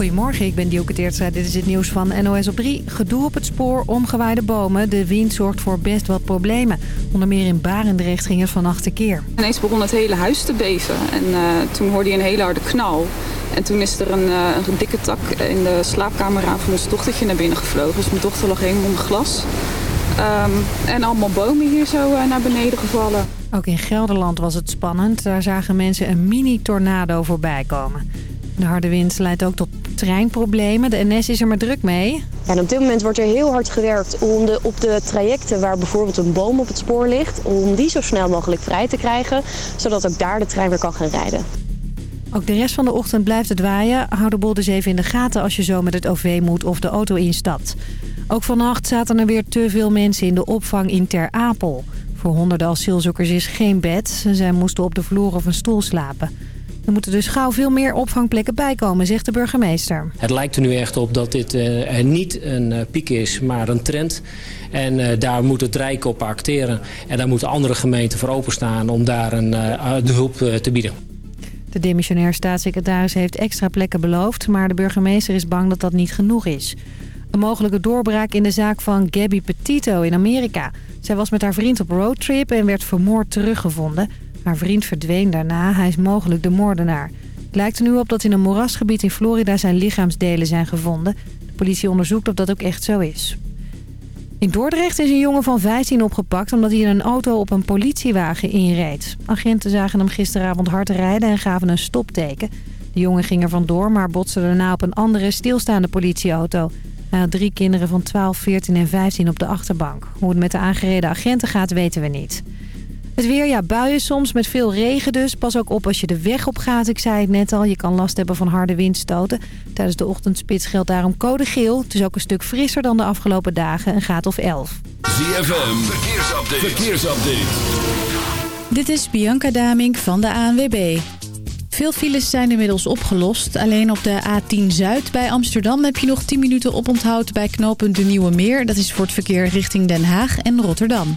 Goedemorgen, ik ben Dielke Teertstra. Dit is het nieuws van NOS op 3. Gedoe op het spoor, omgewaaide bomen. De wind zorgt voor best wat problemen. Onder meer in Barendrecht ging het vannacht tekeer. Ineens begon het hele huis te beven. En uh, toen hoorde je een hele harde knal. En toen is er een, uh, een dikke tak in de slaapkamerraam van ons dochtertje naar binnen gevlogen. Dus mijn dochter lag helemaal onder glas. Um, en allemaal bomen hier zo uh, naar beneden gevallen. Ook in Gelderland was het spannend. Daar zagen mensen een mini-tornado voorbij komen. De harde wind leidt ook tot treinproblemen. De NS is er maar druk mee. Ja, en op dit moment wordt er heel hard gewerkt om de, op de trajecten waar bijvoorbeeld een boom op het spoor ligt... om die zo snel mogelijk vrij te krijgen, zodat ook daar de trein weer kan gaan rijden. Ook de rest van de ochtend blijft het waaien. Hou de bol dus even in de gaten als je zo met het OV moet of de auto instapt. Ook vannacht zaten er weer te veel mensen in de opvang in Ter Apel. Voor honderden asielzoekers is geen bed. Zij moesten op de vloer of een stoel slapen. Er moeten dus gauw veel meer opvangplekken bijkomen, zegt de burgemeester. Het lijkt er nu echt op dat dit uh, niet een uh, piek is, maar een trend. En uh, daar moet het Rijk op acteren. En daar moeten andere gemeenten voor openstaan om daar een, de hulp te bieden. De demissionair staatssecretaris heeft extra plekken beloofd... maar de burgemeester is bang dat dat niet genoeg is. Een mogelijke doorbraak in de zaak van Gabby Petito in Amerika. Zij was met haar vriend op roadtrip en werd vermoord teruggevonden... Haar vriend verdween daarna. Hij is mogelijk de moordenaar. Het lijkt er nu op dat in een moerasgebied in Florida zijn lichaamsdelen zijn gevonden. De politie onderzoekt of dat ook echt zo is. In Dordrecht is een jongen van 15 opgepakt omdat hij in een auto op een politiewagen inreed. Agenten zagen hem gisteravond hard rijden en gaven een stopteken. De jongen ging er vandoor, maar botste daarna op een andere stilstaande politieauto. Hij had drie kinderen van 12, 14 en 15 op de achterbank. Hoe het met de aangereden agenten gaat, weten we niet. Het weer, ja, buien soms met veel regen dus. Pas ook op als je de weg op gaat. Ik zei het net al, je kan last hebben van harde windstoten. Tijdens de ochtendspits geldt daarom code geel. Het is ook een stuk frisser dan de afgelopen dagen, een graad of 11. ZFM, verkeersupdate. verkeersupdate. Dit is Bianca Damink van de ANWB. Veel files zijn inmiddels opgelost. Alleen op de A10 Zuid bij Amsterdam heb je nog 10 minuten oponthoud bij knooppunt De Nieuwe Meer. Dat is voor het verkeer richting Den Haag en Rotterdam.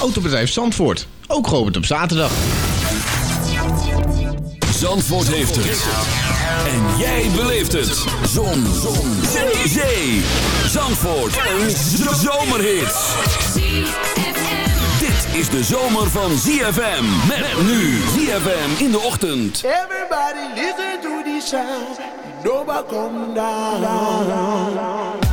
Autobedrijf Zandvoort. Ook geopend op zaterdag. Zandvoort heeft het. En jij beleeft het. Zon. Zon. Zee. Zee. Zandvoort. Een zomerhit. Dit is de zomer van ZFM. Met nu ZFM in de ochtend. Everybody listen to the sound. Nobody come down.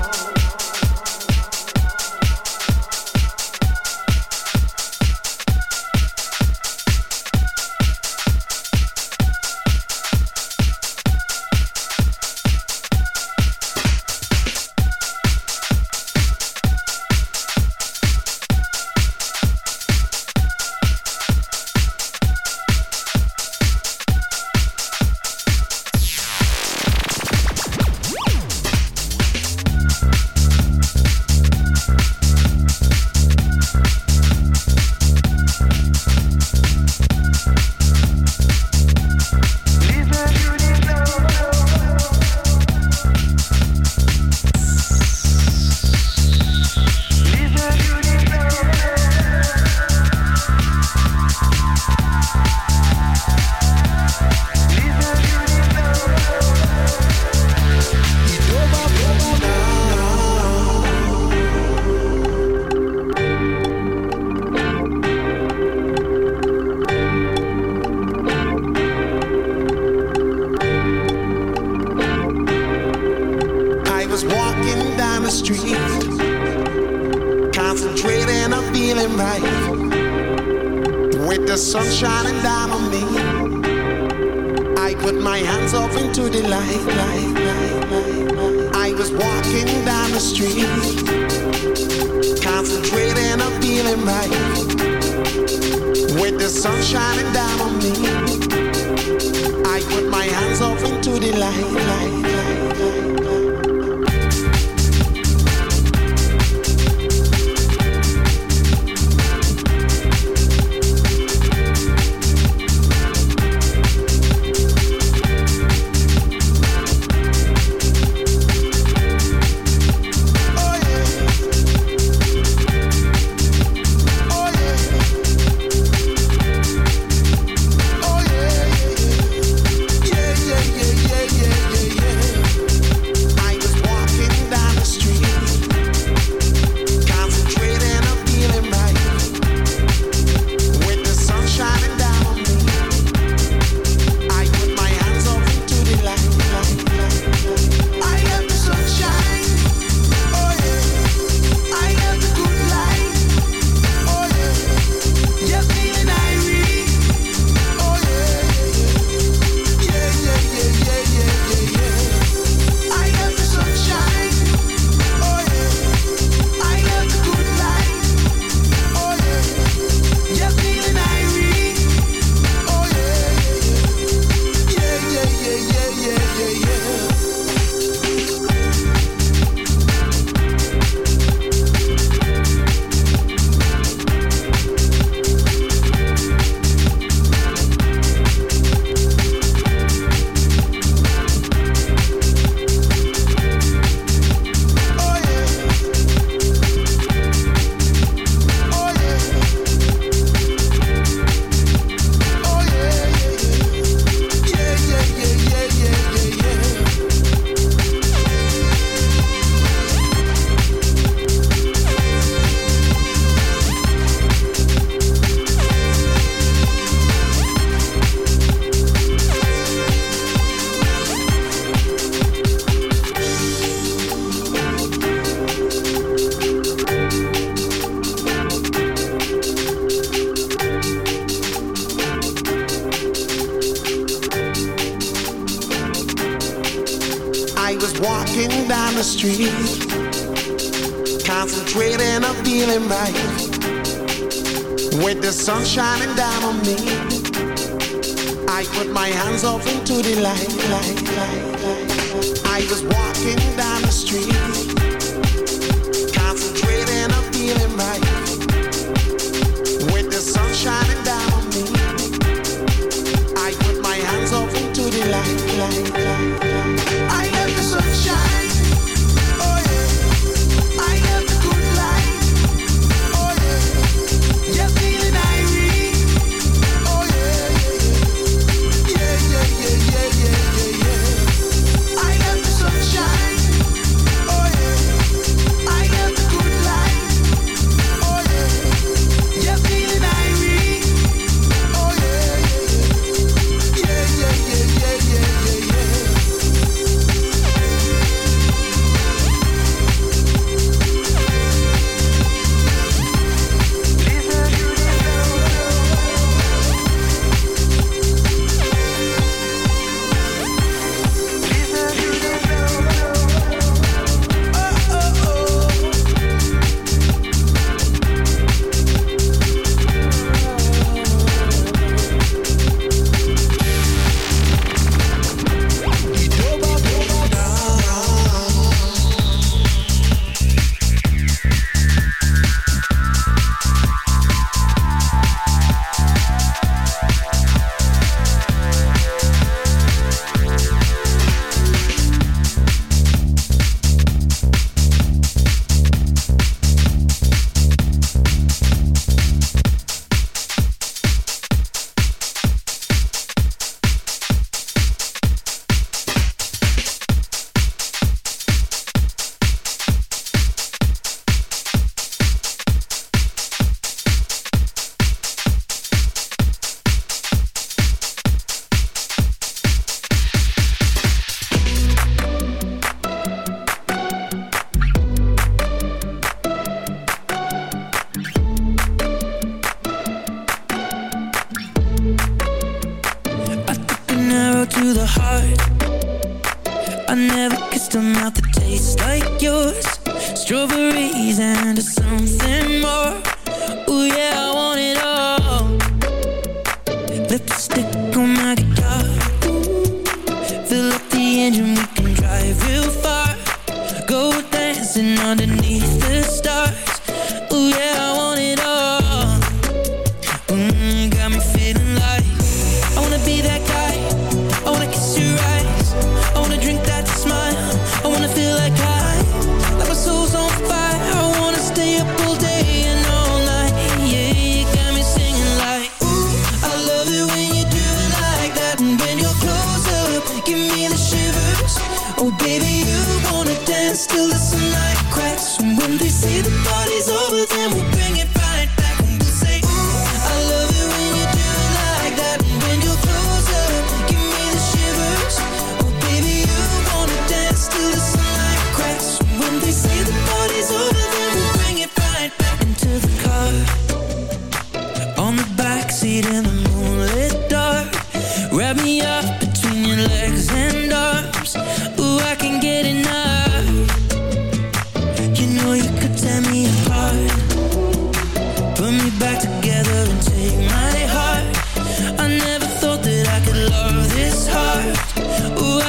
I was walking down the street,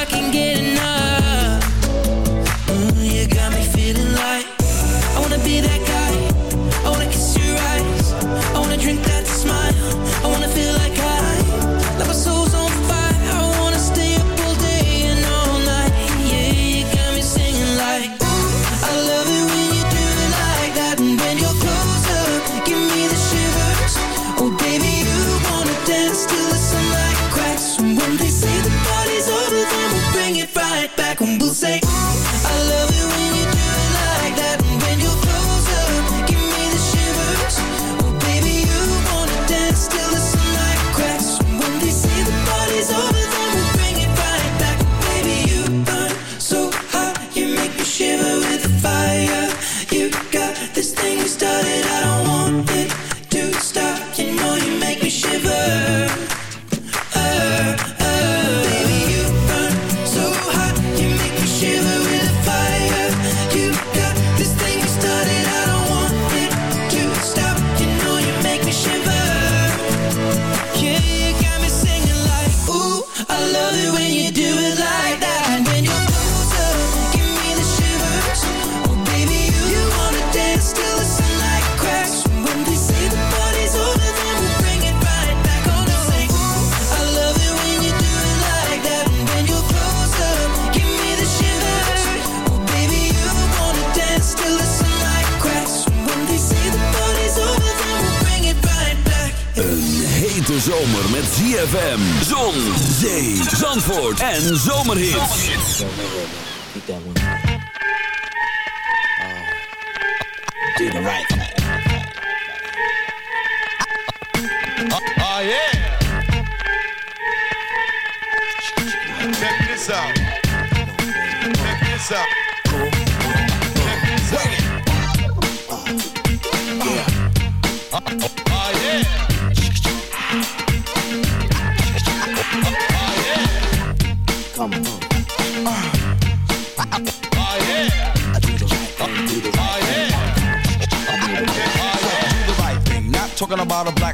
Can get this out. Check this out. Check this out. Not talking about a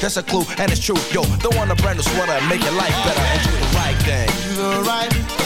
that's a clue, and it's true. Yo, don't want a brand new sweater and make your life better and do the right thing. Do the right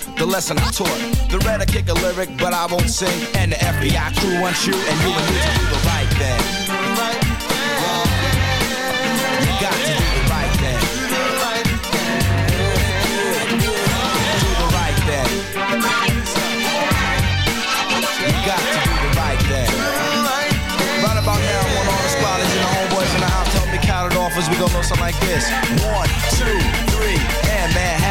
the lesson I taught. The red I kick a lyric, but I won't sing. And the FBI crew wants you, and you and me to do the right thing. You got to do the right thing. Do the right thing. You got to do the right thing. Right about now, the homeboys in the house. Tell me count it off as we go know something like this. One, two, three, and Manhattan,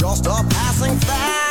just a passing fast.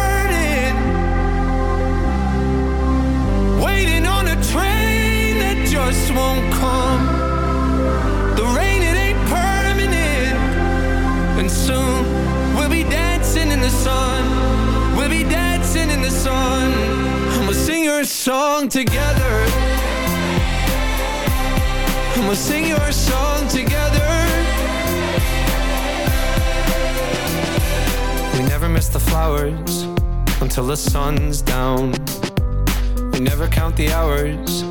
until the sun's down. We never count the hours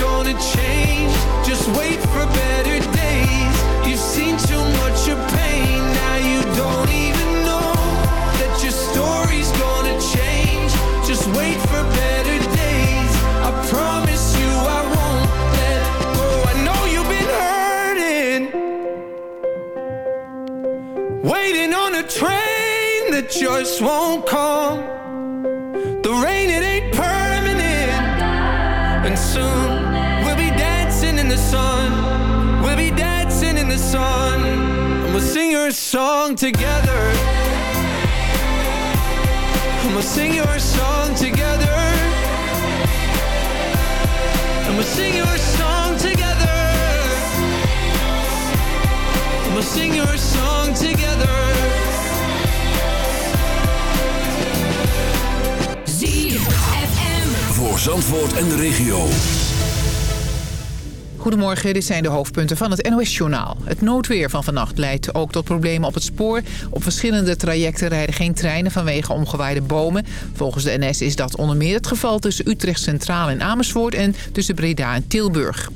Gonna change. Just wait for better days. You've seen too much of pain. Now you don't even know that your story's gonna change. Just wait for better days. I promise you I won't let go. I know you've been hurting. Waiting on a train that just won't come. Song together. And we'll sing your song together. And we'll sing your song together. And we'll sing your song together. ZFM. Voor Zandvoort en de regio. Goedemorgen, dit zijn de hoofdpunten van het NOS-journaal. Het noodweer van vannacht leidt ook tot problemen op het spoor. Op verschillende trajecten rijden geen treinen vanwege omgewaaide bomen. Volgens de NS is dat onder meer het geval tussen Utrecht Centraal en Amersfoort... en tussen Breda en Tilburg.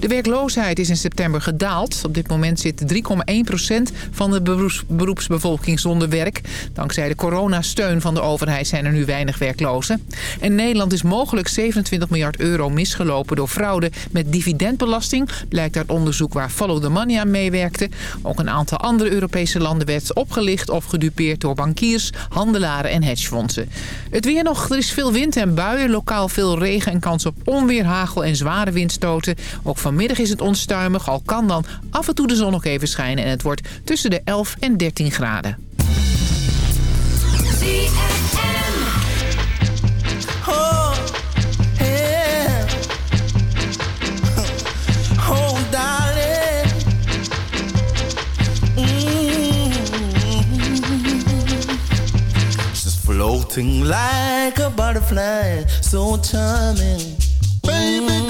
De werkloosheid is in september gedaald. Op dit moment zit 3,1% van de beroeps- beroepsbevolking zonder werk. Dankzij de coronasteun van de overheid zijn er nu weinig werklozen. En Nederland is mogelijk 27 miljard euro misgelopen door fraude met dividendbelasting. Blijkt uit onderzoek waar Follow the Money aan meewerkte. Ook een aantal andere Europese landen werd opgelicht of gedupeerd door bankiers, handelaren en hedgefondsen. Het weer nog, er is veel wind en buien, lokaal veel regen en kans op onweer, hagel en zware windstoten. Ook vanmiddag is het onstuimig, al kan dan af en toe de zon nog even schijnen en het wordt tussen de 11 en 13 graden. Oh. Oh. Mm. Floating like a butterfly, so charming. Girl. She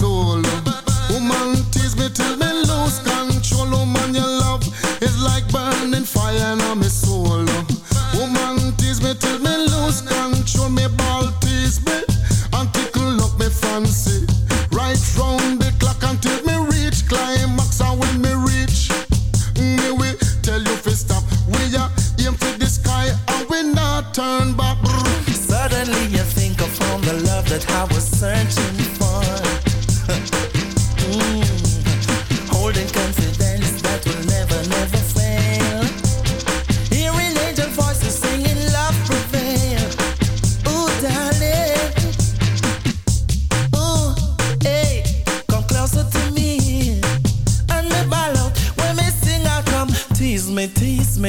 soul.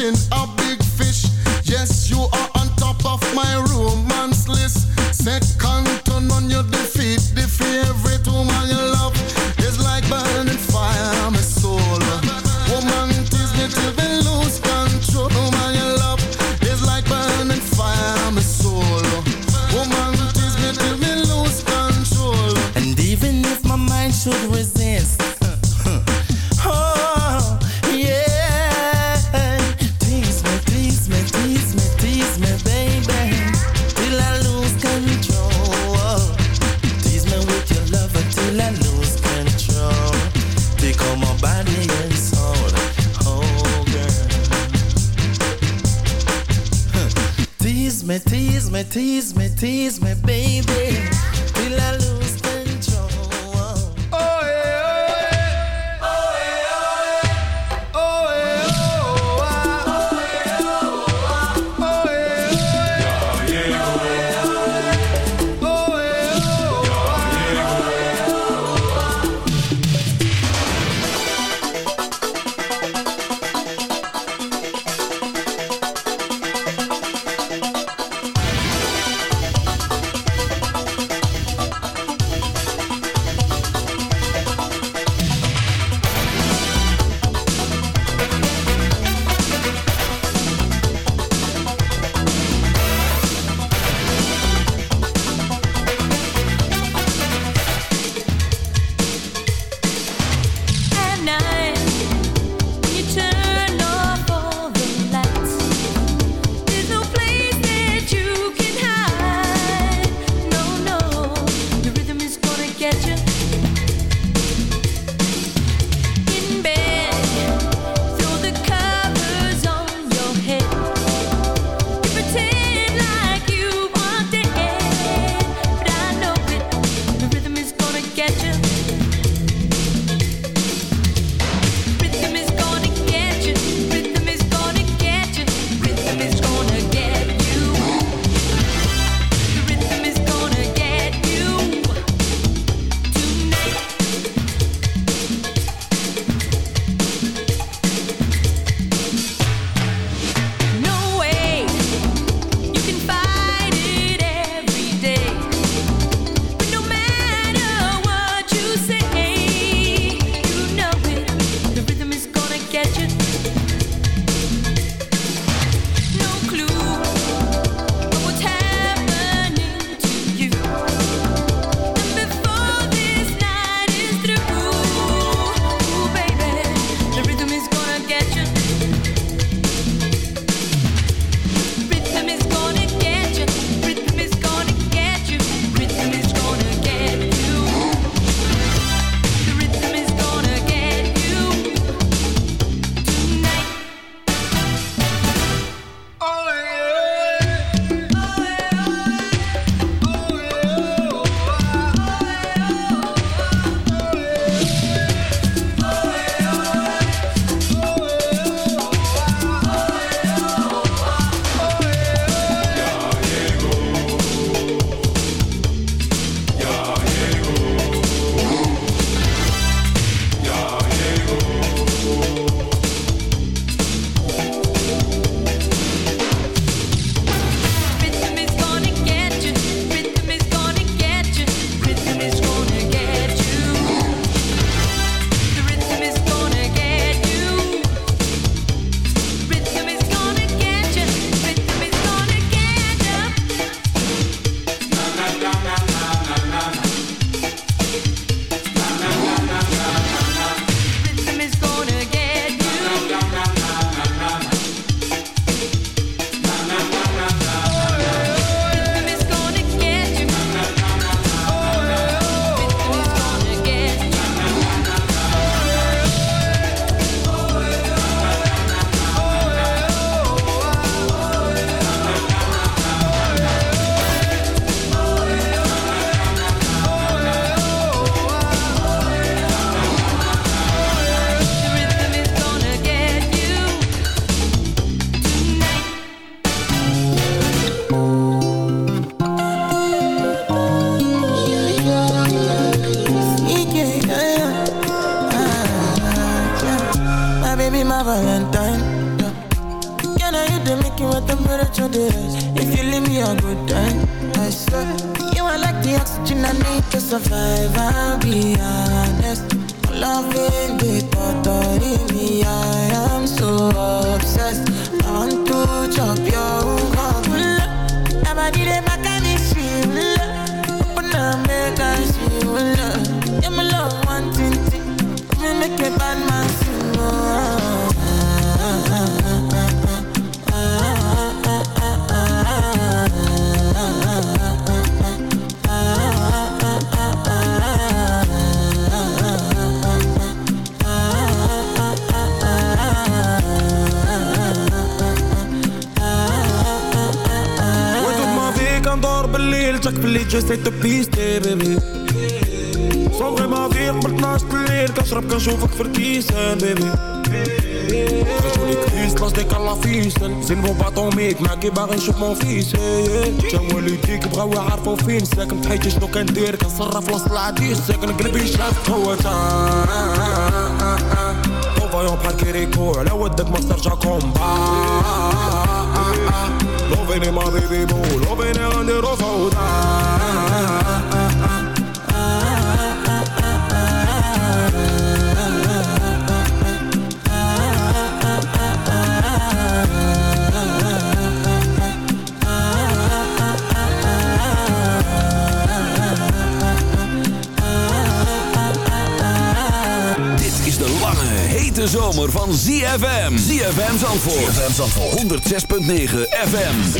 reaching up. time. Yeah. Can I you they make you a temperature this? If you leave me a good time, I swear. You are like the oxygen I need to survive. I'll be honest. Loving the thought in me, I am so obsessed. I want to chop your heart. Everybody they make me feel. Open up, make us You're my love one wanting to make a bad man feel. باللي جاي تو بيستي بيبي. صوغي ما فيك قبل 12 الليل كنشرب كنشوفك في الكيسان بيبي. خرجوني كريس لاش ديك الله فيسن. زين بو باطوميك معاكي باغي نشوف مون فيس. جا والديك بغاو يعرفو فين. ساكن في حياتي شنو كندير؟ كنصرف وسط العديس. ساكن قلبي شاف هو فايون بحال كيريكو على ودك ما ترجع كومبا Loving in my baby boo, loving her under. Hete zomer van ZFM. ZFM Zandvoort. ZFM Zandvoort. 106.9 FM.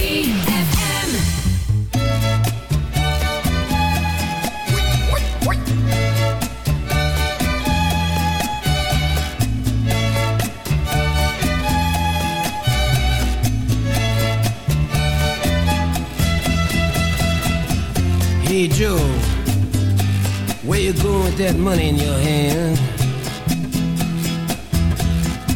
Hey Joe, where you going with that money in your hand?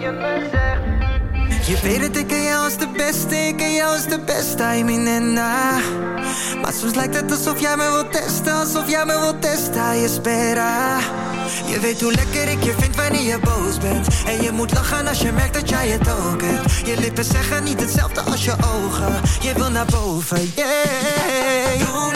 Je me. Je weet het, ik ken jou als de beste, ik ken jou als de beste, I mean. Maar soms lijkt het alsof jij me wilt testen, alsof jij me wilt testen, je spera. Je weet hoe lekker ik je vind wanneer je boos bent En je moet lachen als je merkt dat jij het ook hebt Je lippen zeggen niet hetzelfde als je ogen Je wil naar boven, yeah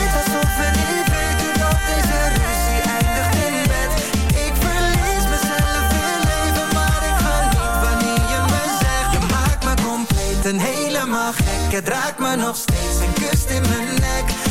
Het raakt me nog steeds en kust in mijn nek.